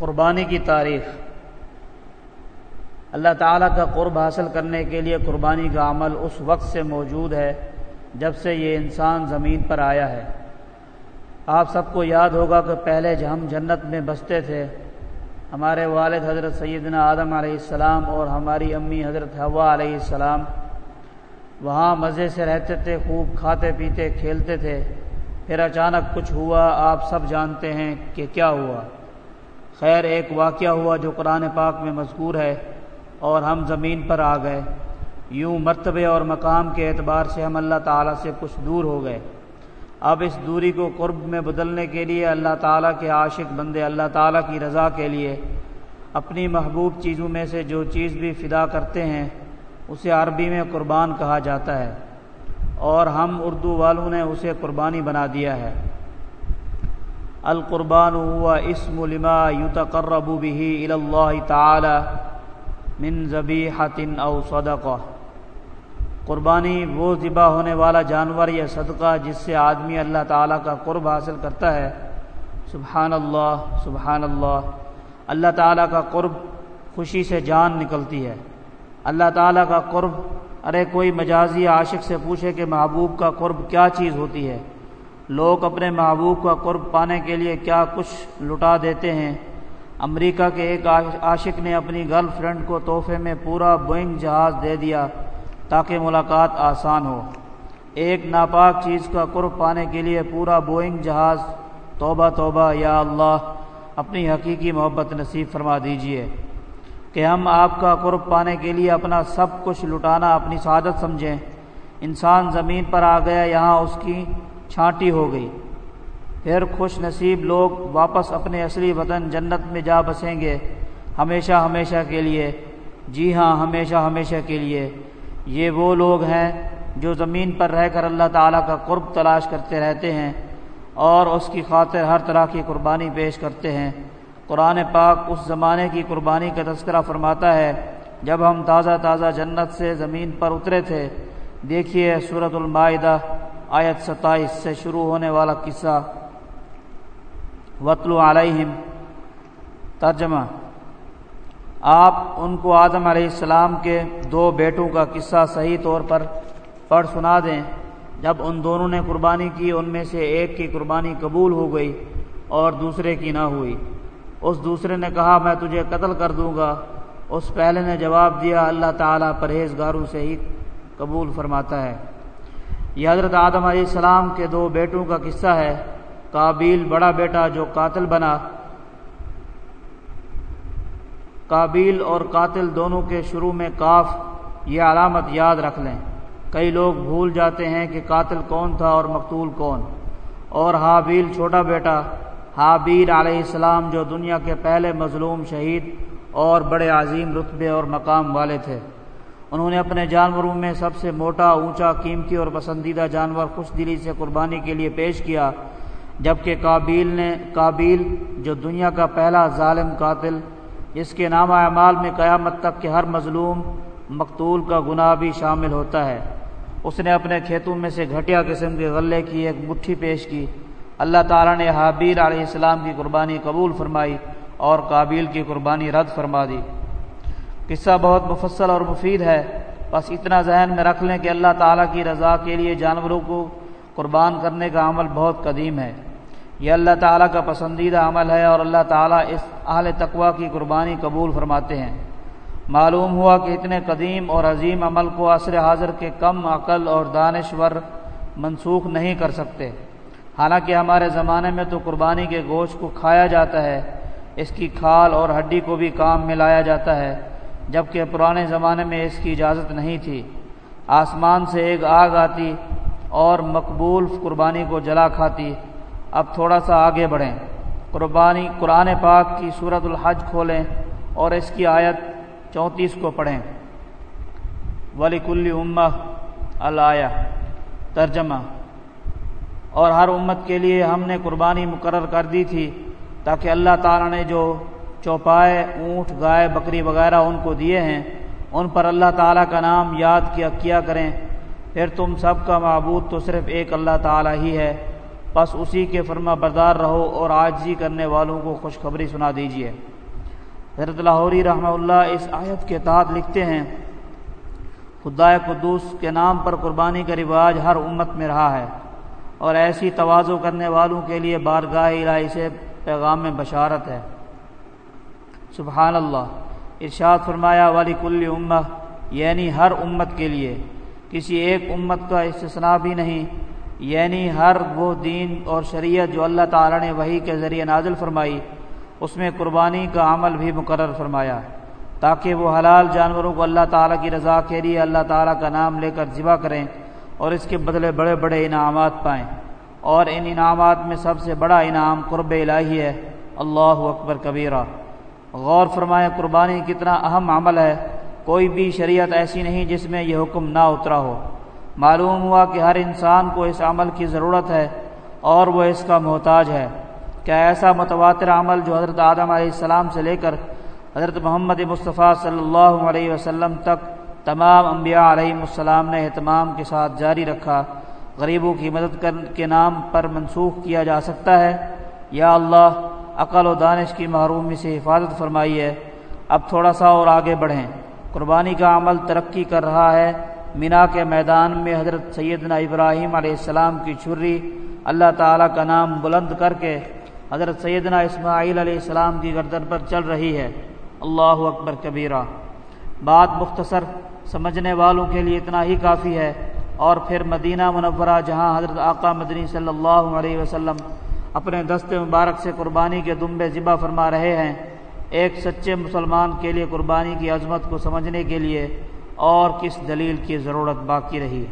قربانی کی تاریخ۔ اللہ تعالیٰ کا قرب حاصل کرنے کے لیے قربانی کا عمل اس وقت سے موجود ہے جب سے یہ انسان زمین پر آیا ہے۔ آپ سب کو یاد ہوگا کہ پہلے ہم جنت میں بستے تھے، ہمارے والد حضرت سیدنا آدم علیہ السلام اور ہماری امی حضرت ہوا علیہ السلام وہاں مزے سے رہتے تھے، خوب کھاتے پیتے، کھیلتے تھے۔ پھر اچانک کچھ ہوا، آپ سب جانتے ہیں کہ کیا ہوا۔ خیر، ایک واقعہ ہوا جو قرآن پاک میں مذکور ہے اور ہم زمین پر آ گئے۔ یوں مرتبے اور مقام کے اعتبار سے ہم اللہ تعالیٰ سے کچھ دور ہو گئے۔ اب اس دوری کو قرب میں بدلنے کے لیے اللہ تعالیٰ کے عاشق بندے، اللہ تعالیٰ کی رضا کے لیے اپنی محبوب چیزوں میں سے جو چیز بھی فدا کرتے ہیں، اسے عربی میں قربان کہا جاتا ہے۔ اور ہم اردو والوں نے اسے قربانی بنا دیا ہے۔ القربان ہوا اسم لما یتقرب به اللہ تعالی من ذبیحت او صدقہ قربانی وہ ذبح ہونے والا جانور یا صدقہ جس سے آدمی اللہ تعالیٰ کا قرب حاصل کرتا ہے سبحان اللہ سبحان اللہ اللہ تعالیٰ کا قرب خوشی سے جان نکلتی ہے۔ اللہ تعالیٰ کا قرب، ارے کوئی مجازی عاشق سے پوچھے کہ محبوب کا قرب کیا چیز ہوتی ہے؟ لوگ اپنے محبوب کا قرب پانے کے لیے کیا کچھ لٹا دیتے ہیں؟ امریکہ کے ایک عاشق نے اپنی گرل فرینڈ کو تحفے میں پورا بوئنگ جہاز دے دیا تاکہ ملاقات آسان ہو۔ ایک ناپاک چیز کا قرب پانے کے لیے پورا بوئنگ جہاز توبہ توبہ، یا اللہ، اپنی حقیقی محبت نصیب فرما دیجیے۔ کہ ہم آپ کا قرب پانے کے لیے اپنا سب کچھ لٹانا اپنی سعادت سمجھیں۔ انسان زمین پر آ گیا، یہاں اس کی چھانٹی ہو گئی۔ پھر خوش نصیب لوگ واپس اپنے اصلی وطن جنت میں جا بسیں گے ہمیشہ ہمیشہ کے لیے۔ جی ہاں ہمیشہ ہمیشہ کے لیے۔ یہ وہ لوگ ہیں جو زمین پر رہ کر اللہ تعالیٰ کا قرب تلاش کرتے رہتے ہیں اور اس کی خاطر ہر طرح کی قربانی پیش کرتے ہیں۔ قرآن پاک اس زمانے کی قربانی کا تذکرہ فرماتا ہے جب ہم تازہ تازہ جنت سے زمین پر اترے تھے۔ دیکھیے صورت المائدہ۔ آیت ستائیس سے شروع ہونے والا قصہ وطل علیہم ترجمہ۔ آپ ان کو آدم علیہ السلام کے دو بیٹوں کا قصہ صحیح طور پر پڑھ سنا دیں۔ جب ان دونوں نے قربانی کی، ان میں سے ایک کی قربانی قبول ہو گئی اور دوسرے کی نہ ہوئی۔ اس دوسرے نے کہا، میں تجھے قتل کر دوں گا۔ اس پہلے نے جواب دیا، اللہ تعالیٰ پرہیزگاروں سے ہی قبول فرماتا ہے۔ یہ حضرت آدم علیہ السلام کے دو بیٹوں کا قصہ ہے۔ کابیل بڑا بیٹا جو قاتل بنا۔ کابیل اور قاتل دونوں کے شروع میں کاف یہ علامت یاد رکھ لیں۔ کئی لوگ بھول جاتے ہیں کہ قاتل کون تھا اور مقتول کون۔ اور حابیل چھوٹا بیٹا، حابیل علیہ السلام جو دنیا کے پہلے مظلوم شہید اور بڑے عظیم رتبے اور مقام والے تھے۔ انہوں نے اپنے جانوروں میں سب سے موٹا، اونچا، قیمتی اور پسندیدہ جانور خوش دلی سے قربانی کے لیے پیش کیا، جبکہ کابیل نے کابیل جو دنیا کا پہلا ظالم قاتل، جس کے نام اعمال میں قیامت تک کے ہر مظلوم مقتول کا گناہ بھی شامل ہوتا ہے۔ اس نے اپنے کھیتوں میں سے گھٹیا قسم کے غلے کی ایک مٹھی پیش کی۔ اللہ تعالیٰ نے حابیل علیہ السلام کی قربانی قبول فرمائی اور کابیل کی قربانی رد فرما دی۔ قصہ بہت مفصل اور مفید ہے۔ بس اتنا ذہن میں رکھ لیں کہ اللہ تعالیٰ کی رضا کے لیے جانوروں کو قربان کرنے کا عمل بہت قدیم ہے۔ یہ اللہ تعالیٰ کا پسندیدہ عمل ہے اور اللہ تعالیٰ اس اہل تقوا کی قربانی قبول فرماتے ہیں۔ معلوم ہوا کہ اتنے قدیم اور عظیم عمل کو عصر حاضر کے کم عقل اور دانشور منسوخ نہیں کر سکتے۔ حالانکہ ہمارے زمانے میں تو قربانی کے گوشت کو کھایا جاتا ہے، اس کی کھال اور ہڈی کو بھی کام میں لایا جاتا ہے۔ جبکہ پرانے زمانے میں اس کی اجازت نہیں تھی۔ آسمان سے ایک آگ آتی اور مقبول قربانی کو جلا کھاتی۔ اب تھوڑا سا آگے بڑھیں۔ قربانی، قرآن پاک کی صورت الحج کھولیں اور اس کی آیت چونتیس کو پڑھیں۔ ولی کل امہ الیا ترجمہ۔ اور ہر امت کے لیے ہم نے قربانی مقرر کر دی تھی تاکہ اللہ تعالیٰ نے جو چوپائے، اونٹ، گائے، بکری وغیرہ ان کو دیے ہیں۔ ان پر اللہ تعالیٰ کا نام یاد کیا کیا کریں۔ پھر تم سب کا معبود تو صرف ایک اللہ تعالیٰ ہی ہے۔ بس اسی کے فرما بردار رہو اور آجزی کرنے والوں کو خوشخبری سنا دیجیے حضرت لاہوری رحمہ اللہ اس آیت کے تحت لکھتے ہیں خدا قدوس کے نام پر قربانی کا رواج ہر امت میں رہا ہے اور ایسی توازو کرنے والوں کے لیے بارگاہ الہی سے پیغام میں بشارت ہے۔ سبحان اللہ ارشاد فرمایا والی کل امہ یعنی ہر امت کے لیے، کسی ایک امت کا استثناء بھی نہیں یعنی ہر وہ دین اور شریعت جو اللہ تعالیٰ نے وہی کے ذریعے نازل فرمائی، اس میں قربانی کا عمل بھی مقرر فرمایا، تاکہ وہ حلال جانوروں کو اللہ تعالیٰ کی رضا کے لیے اللہ تعالیٰ کا نام لے کر ذبح کریں اور اس کے بدلے بڑے بڑے انعامات پائیں۔ اور ان انعامات میں سب سے بڑا انعام قرب الہی ہے، اللہ اکبر کبیرہ۔ غور فرمائے قربانی کتنا اہم عمل ہے، کوئی بھی شریعت ایسی نہیں جس میں یہ حکم نہ اترا ہو۔ معلوم ہوا کہ ہر انسان کو اس عمل کی ضرورت ہے اور وہ اس کا محتاج ہے۔ کیا ایسا متواتر عمل جو حضرت آدم علیہ السلام سے لے کر حضرت محمد مصطفیٰ صلی اللہ علیہ وسلم تک تمام انبیاء علیہ السلام نے اہتمام کے ساتھ جاری رکھا، غریبوں کی مدد کے نام پر منسوخ کیا جا سکتا ہے؟ یا اللہ عقل و دانش کی محرومی سے حفاظت فرمائی ہے۔ اب تھوڑا سا اور آگے بڑھیں۔ قربانی کا عمل ترقی کر رہا ہے۔ مینا کے میدان میں حضرت سیدنا ابراہیم علیہ السلام کی چھری اللہ تعالیٰ کا نام بلند کر کے حضرت سیدنا اسماعیل علیہ السلام کی گردن پر چل رہی ہے۔ اللہ اکبر کبیرہ۔ بات مختصر سمجھنے والوں کے لیے اتنا ہی کافی ہے۔ اور پھر مدینہ منورہ جہاں حضرت آقا مدنی صلی اللہ علیہ وسلم اپنے دست مبارک سے قربانی کے دمبے ذبح فرما رہے ہیں۔ ایک سچے مسلمان کے لیے قربانی کی عظمت کو سمجھنے کے لیے اور کس دلیل کی ضرورت باقی رہی؟